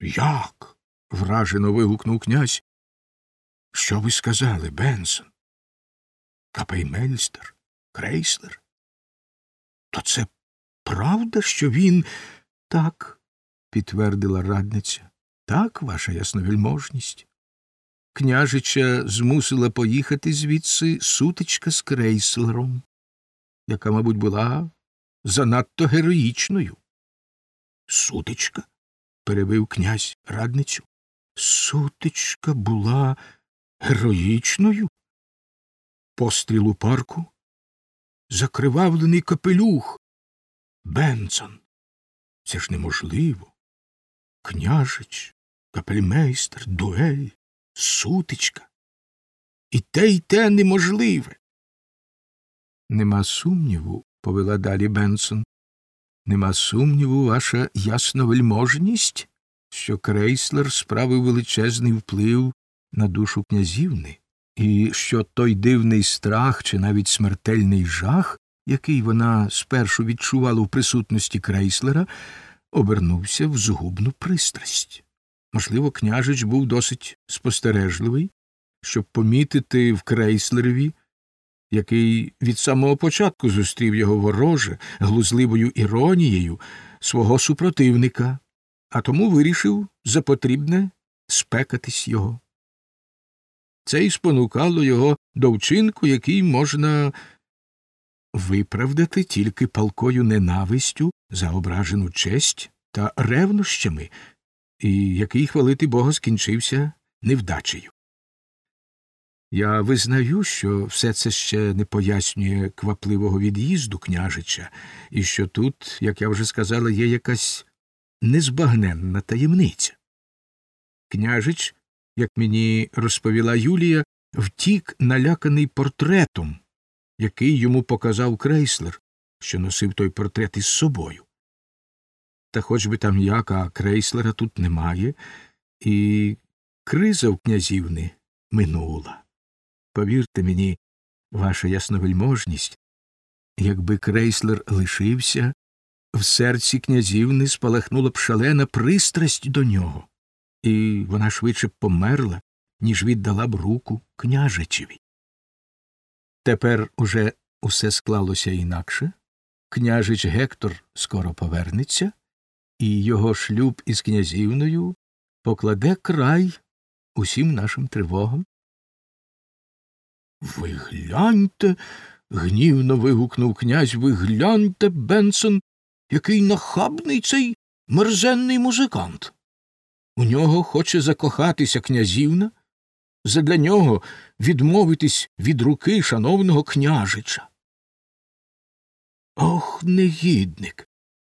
Як? вражено вигукнув князь. Що ви сказали, Бенсон? Капельмейстер? Крейслер? То це правда, що він так, підтвердила радниця. Так, ваша ясновельможність. Княжича змусила поїхати звідси сутичка з Крейслером, яка, мабуть, була занадто героїчною. Сутичка? Перебив князь радницю. Сутичка була героїчною? Постріл у парку? Закривавлений капелюх. Бенсон. Це ж неможливо. Княжич, капельмейстер, дуель, сутичка. І те, й те неможливе. Нема сумніву, повела далі Бенсон. Нема сумніву, ваша ясновельможність, що крейслер справив величезний вплив на душу князівни, і що той дивний страх чи навіть смертельний жах, який вона спершу відчувала в присутності крейслера, обернувся в згубну пристрасть. Можливо, княжич був досить спостережливий, щоб помітити в крейслерові, який від самого початку зустрів його вороже, глузливою іронією свого супротивника, а тому вирішив за потрібне спекатись його. Це й спонукало його до вчинку, який можна виправдати тільки палкою ненавистю за ображену честь та ревнощами, і який хвалити Бога скінчився невдачею. Я визнаю, що все це ще не пояснює квапливого від'їзду княжича, і що тут, як я вже сказала, є якась незбагненна таємниця. Княжич, як мені розповіла Юлія, втік наляканий портретом, який йому показав крейслер, що носив той портрет із собою. Та хоч би там як, а крейслера тут немає, і криза в князівни минула. Повірте мені, ваша ясновельможність, якби крейслер лишився, в серці князівни спалахнула б шалена пристрасть до нього, і вона швидше б померла, ніж віддала б руку княжичеві. Тепер уже усе склалося інакше. Княжич Гектор скоро повернеться, і його шлюб із князівною покладе край усім нашим тривогам. Ви гляньте. гнівно вигукнув князь. Ви гляньте, Бенсон, який нахабний цей мерзенний музикант. У нього хоче закохатися князівна, задля нього відмовитись від руки шановного княжича. Ох, негідник.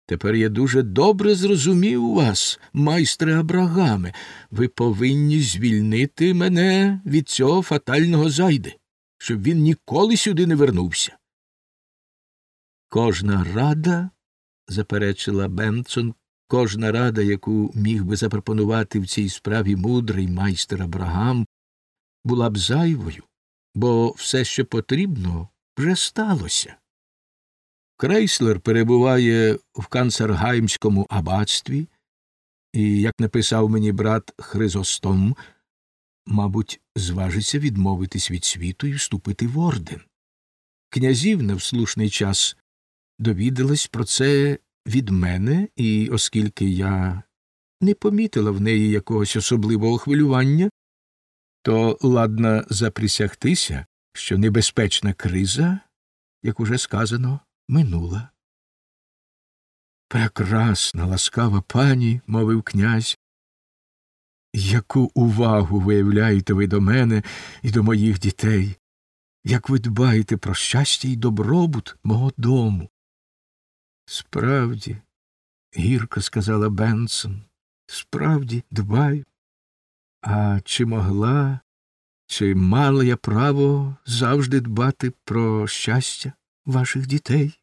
Тепер я дуже добре зрозумів вас, майстре Абрагаме. Ви повинні звільнити мене від цього фатального зайди, щоб він ніколи сюди не вернувся. Кожна рада, заперечила Бенсон, кожна рада, яку міг би запропонувати в цій справі мудрий майстер Абрагам, була б зайвою, бо все, що потрібно, вже сталося. Крейслер перебуває в канцергаймському аббатстві, і, як написав мені брат Хризостом, мабуть, зважиться відмовитись від світу і вступити в орден. Князівна в слушний час довідалась про це від мене, і, оскільки я не помітила в неї якогось особливого хвилювання, то ладна заприсягтися, що небезпечна криза, як уже сказано, минула. Прекрасна, ласкава пані, мовив князь, яку увагу виявляєте ви до мене і до моїх дітей, як ви дбаєте про щастя і добробут мого дому. Справді, гірко сказала Бенсон, справді дбаю. А чи могла, чи мала я право завжди дбати про щастя ваших дітей?